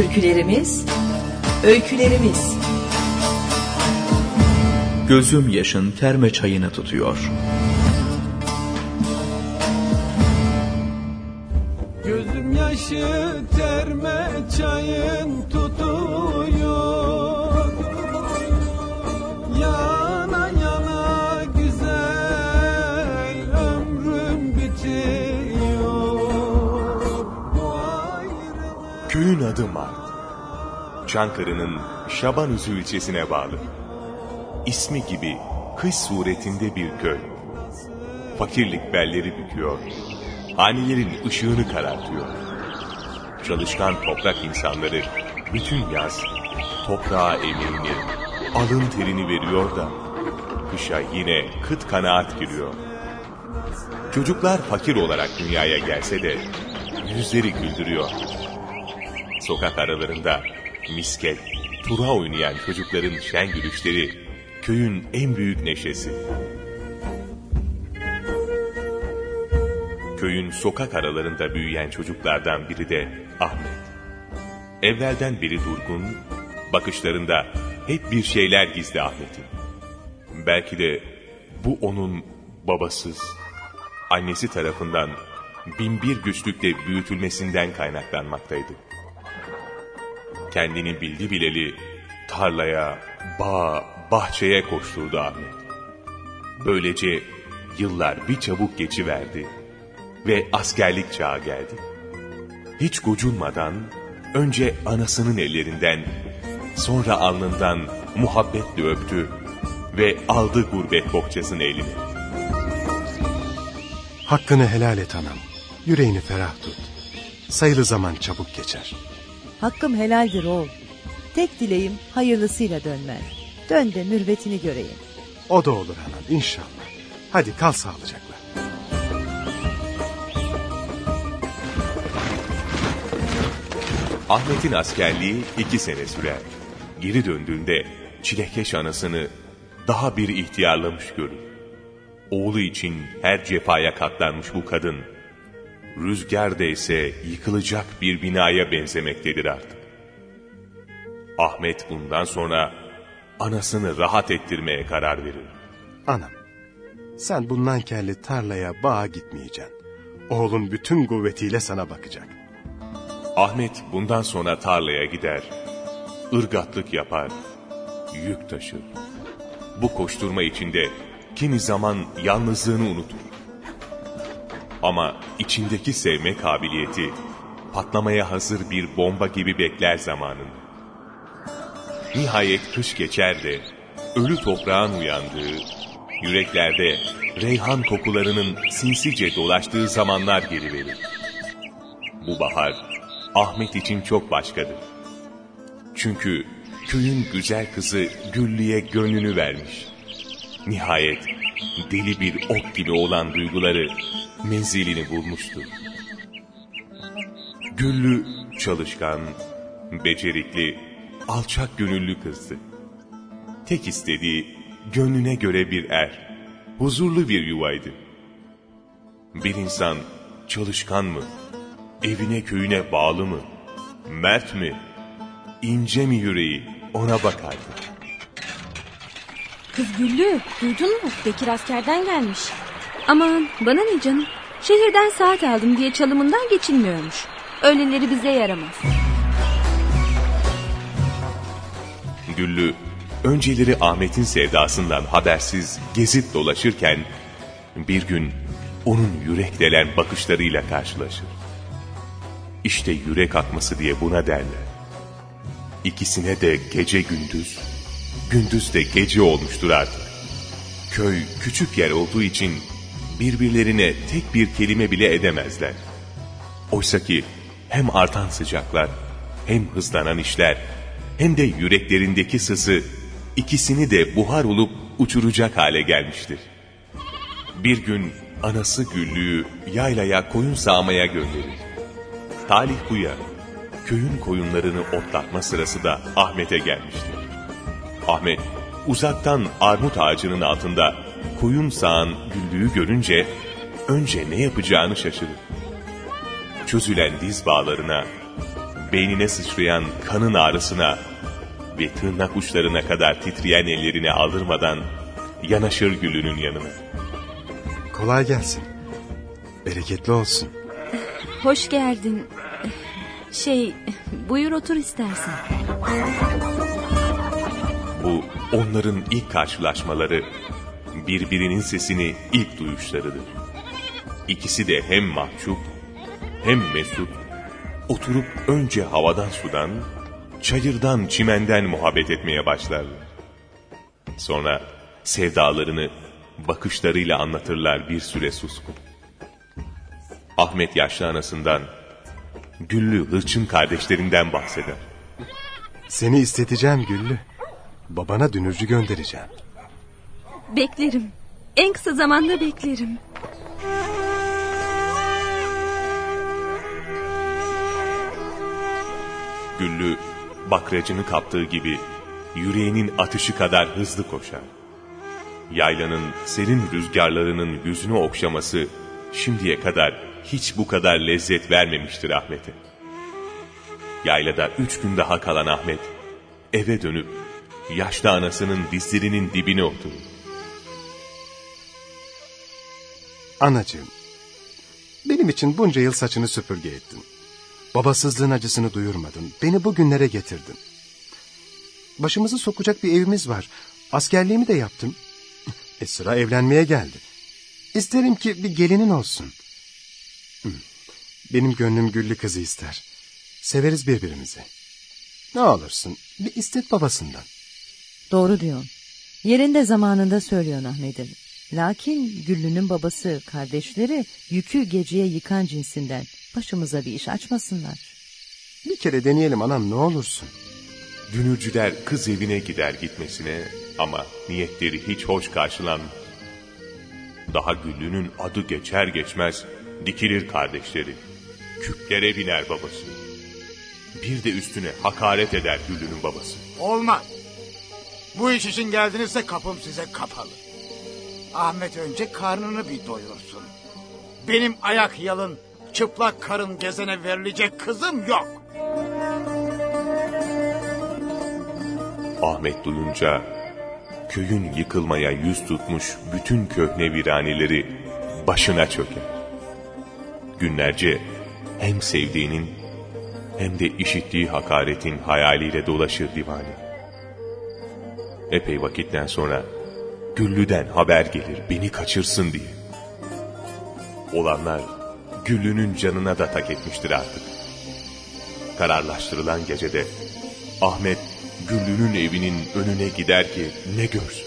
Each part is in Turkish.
Türkülerimiz, öykülerimiz. Gözüm yaşın terme çayını tutuyor. Gözüm yaşı terme çayın tutuyor Köyün adı Mart. Çankırı'nın Şabanözü ilçesine bağlı. İsmi gibi kış suretinde bir köy. Fakirlik belleri büküyor. Hanelerin ışığını karartıyor. Çalışkan toprak insanları bütün yaz toprağa emeğini, alın terini veriyor da kışa yine kıt kanaat giriyor. Çocuklar fakir olarak dünyaya gelse de yüzleri güldürüyor. Sokak aralarında misket, tura oynayan çocukların şen gülüşleri köyün en büyük neşesi. Köyün sokak aralarında büyüyen çocuklardan biri de Ahmet. Evvelden beri durgun, bakışlarında hep bir şeyler gizli Ahmet'in. Belki de bu onun babasız, annesi tarafından binbir güçlükle büyütülmesinden kaynaklanmaktaydı. Kendini bildi bileli tarlaya, bağa, bahçeye koşturdu Ahmet. Böylece yıllar bir çabuk geçiverdi ve askerlik çağı geldi. Hiç gocunmadan önce anasının ellerinden, sonra alnından muhabbetle öptü ve aldı gurbet bohçasını eline. Hakkını helal et anam. Yüreğini ferah tut. Sayılı zaman çabuk geçer. Hakkım helaldir oğul. Tek dileğim hayırlısıyla dönmen. Dön de mürvetini göreyim. O da olur anam inşallah. Hadi kal sağlıcakla. Ahmet'in askerliği iki sene sürer. Geri döndüğünde çilekeş anasını daha bir ihtiyarlamış görür. Oğlu için her cefaya katlanmış bu kadın, rüzgarda ise yıkılacak bir binaya benzemektedir artık. Ahmet bundan sonra anasını rahat ettirmeye karar verir. Anam sen bundan kelli tarlaya bağa gitmeyeceksin. Oğlun bütün kuvvetiyle sana bakacak. Ahmet bundan sonra tarlaya gider, ırgatlık yapar, yük taşır. Bu koşturma içinde kimi zaman yalnızlığını unutur. Ama içindeki sevme kabiliyeti patlamaya hazır bir bomba gibi bekler zamanın. Nihayet kış geçer de ölü toprağın uyandığı, yüreklerde reyhan kokularının sinsice dolaştığı zamanlar geri verir. Bu bahar Ahmet için çok başkadır. Çünkü köyün güzel kızı Güllü'ye gönlünü vermiş. Nihayet deli bir ok gibi olan duyguları menzilini bulmuştu. Güllü çalışkan, becerikli, alçak gönüllü kızdı. Tek istediği gönlüne göre bir er, huzurlu bir yuvaydı. Bir insan çalışkan mı, evine köyüne bağlı mı, mert mi, ince mi yüreği ona bakardı. Kız Güllü duydun mu? Bekir askerden gelmiş. Aman bana ne canım. Şehirden saat aldım diye çalımından geçilmiyormuş. Öyleleri bize yaramaz. Güllü önceleri Ahmet'in sevdasından habersiz gezip dolaşırken bir gün onun yürek delen bakışlarıyla karşılaşır. İşte yürek atması diye buna derler. İkisine de gece gündüz, gündüz de gece olmuştur artık. Köy küçük yer olduğu için birbirlerine tek bir kelime bile edemezler. Oysa ki hem artan sıcaklar, hem hızlanan işler, hem de yüreklerindeki sızı ikisini de buhar olup uçuracak hale gelmiştir. Bir gün anası Güllü'yü yaylaya koyun sağmaya gönderir. Talih bu ya, köyün koyunlarını otlatma sırası da Ahmet'e gelmişti. Ahmet uzaktan armut ağacının altında koyun sağan Güllü'yü görünce önce ne yapacağını şaşırır. Çözülen diz bağlarına beynine sıçrayan kanın ağrısına ve tırnak uçlarına kadar titreyen ellerini aldırmadan yanaşır Güllü'nün yanına. Kolay gelsin. Bereketli olsun. Hoş geldin. Şey, buyur otur istersen. Bu onların ilk karşılaşmaları, birbirinin sesini ilk duyuşlarıdır. İkisi de hem mahcup hem mesut, oturup önce havadan sudan, çayırdan çimenden muhabbet etmeye başlarlar. Sonra sevdalarını bakışlarıyla anlatırlar bir süre suskun. Ahmet yaşlı anasından, Güllü hırçın kardeşlerinden bahseder. Seni isteteceğim Güllü. Babana dünürcü göndereceğim. Beklerim. En kısa zamanda beklerim. Güllü bakracını kaptığı gibi yüreğinin atışı kadar hızlı koşar. Yaylanın serin rüzgarlarının yüzünü okşaması şimdiye kadar hiç bu kadar lezzet vermemiştir Ahmet'e. Yaylada üç gün daha kalan Ahmet eve dönüp yaşlı anasının dizlerinin dibine oturur. Anacığım, benim için bunca yıl saçını süpürge ettin. Babasızlığın acısını duyurmadın. Beni bugünlere getirdin. Başımızı sokacak bir evimiz var. Askerliğimi de yaptım. E sıra evlenmeye geldi. İsterim ki bir gelinin olsun. Benim gönlüm güllü kızı ister. Severiz birbirimizi. Ne olursun bir istet babasından. Doğru diyorsun. Yerinde zamanında söylüyorsun Ahmet'im. Lakin Güllü'nün babası, kardeşleri yükü geceye yıkan cinsinden. Başımıza bir iş açmasınlar. Bir kere deneyelim anam ne olursun. Dünürcüler kız evine gider gitmesine ama niyetleri hiç hoş karşılanmaz. Daha Güllü'nün adı geçer geçmez dikilir kardeşleri. Küplere biner babası. Bir de üstüne hakaret eder Güllü'nün babası. Olmaz. Bu iş için geldinizse kapım size kapalı. Ahmet önce karnını bir doyursun. Benim ayak yalın, çıplak karın gezene verilecek kızım yok. Ahmet duyunca köyün yıkılmaya yüz tutmuş bütün köhne viraneleri başına çöker. Günlerce hem sevdiğinin hem de işittiği hakaretin hayaliyle dolaşır divane. Epey vakitten sonra Güllü'den haber gelir beni kaçırsın diye. Olanlar Güllü'nün canına da tak etmiştir artık. Kararlaştırılan gecede Ahmet Güllü'nün evinin önüne gider ki ne görsün.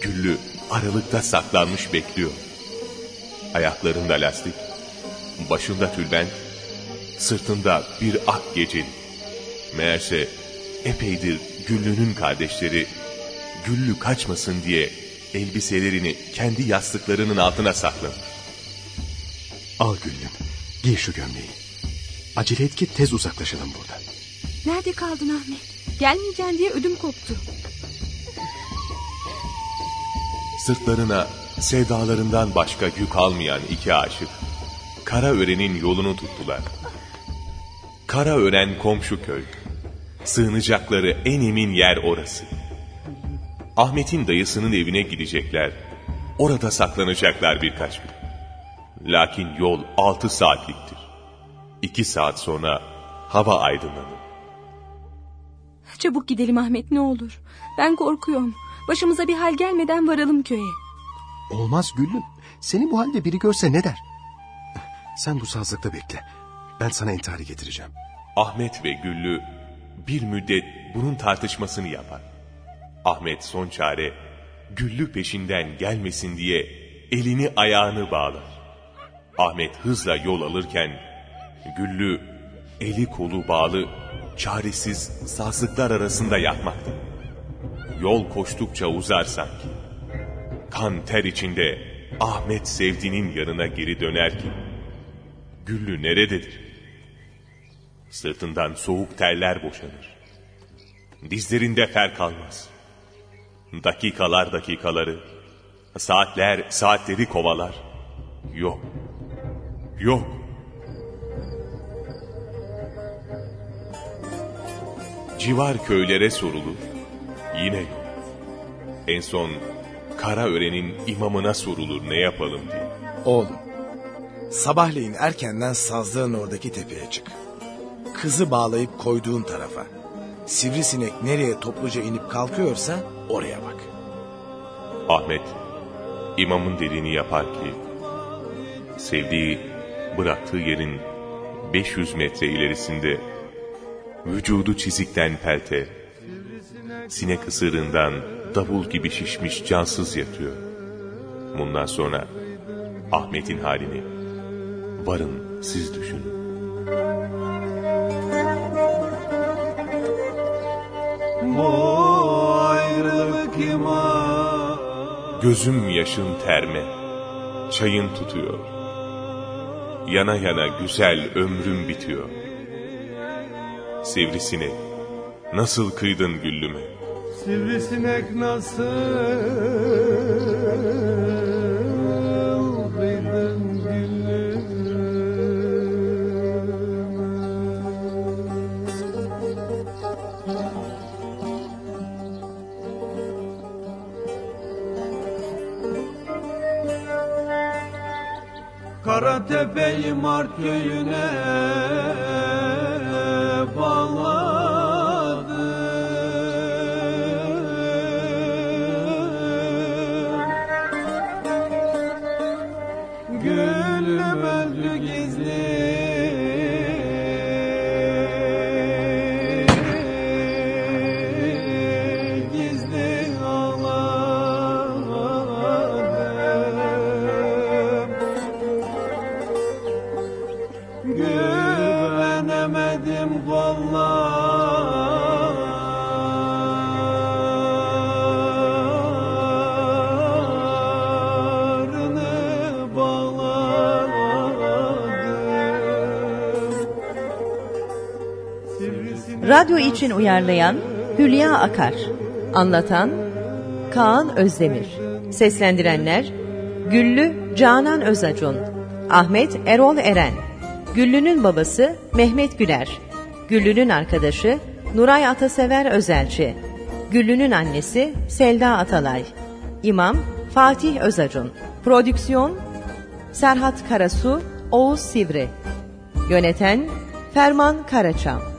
Güllü aralıkta saklanmış bekliyor. Ayaklarında lastik, başında tülbent, sırtında bir ak geceli. Meğerse epeydir Güllü'nün kardeşleri Güllü kaçmasın diye elbiselerini kendi yastıklarının altına saklamış. Al Güllüm, giy şu gömleği. Acele et ki tez uzaklaşalım buradan. Nerede kaldın Ahmet? Gelmeyeceksin diye ödüm koptu. Sırtlarına sevdalarından başka yük almayan iki aşık, Karaören'in yolunu tuttular. Karaören komşu köy. Sığınacakları en emin yer orası. Ahmet'in dayısının evine gidecekler. Orada saklanacaklar birkaç gün. Lakin yol altı saatliktir. İki saat sonra hava aydınlanır. Çabuk gidelim Ahmet ne olur. Ben korkuyorum. Başımıza bir hal gelmeden varalım köye. Olmaz Güllüm. Seni bu halde biri görse ne der? Sen bu sazlıkta bekle. Ben sana intiharı getireceğim. Ahmet ve Güllü bir müddet bunun tartışmasını yapar. Ahmet son çare Güllü peşinden gelmesin diye elini ayağını bağlar. Ahmet hızla yol alırken Güllü eli kolu bağlı çaresiz sazlıklar arasında yatmakta. Yol koştukça uzar sanki. Kan ter içinde Ahmet sevdiğinin yanına geri döner ki Güllü nerededir? Sırtından soğuk terler boşanır. Dizlerinde fer kalmaz. Dakikalar dakikaları, saatler saatleri kovalar. Yok, yok. civar köylere sorulur, yine yok. En son Karaören'in imamına sorulur ne yapalım diye. Oğlum, sabahleyin erkenden sazlığın oradaki tepeye çık. Kızı bağlayıp koyduğun tarafa. Sivrisinek nereye topluca inip kalkıyorsa oraya bak. Ahmet, imamın dediğini yapar ki, sevdiği, bıraktığı yerin 500 metre ilerisinde, vücudu çizikten pelte, sinek ısırığından davul gibi şişmiş cansız yatıyor. Bundan sonra Ahmet'in halini varın siz düşünün. Ayrılık Gözüm yaşın terme, çayın tutuyor. Yana yana güzel ömrüm bitiyor. Sivrisinek, nasıl kıydın güllüme? Sivrisinek nasıl Karatepe'yi Mart köyüne bağladım Radyo için uyarlayan Hülya Akar. Anlatan Kaan Özdemir. Seslendirenler Güllü Canan Özacun. Ahmet Erol Eren. Güllü'nün babası Mehmet Güler. Güllü'nün arkadaşı Nuray Atasever Özelci. Güllü'nün annesi Selda Atalay. İmam Fatih Özacun. Prodüksiyon Serhat Karasu, Oğuz Sivri. Yöneten Ferman Karaçam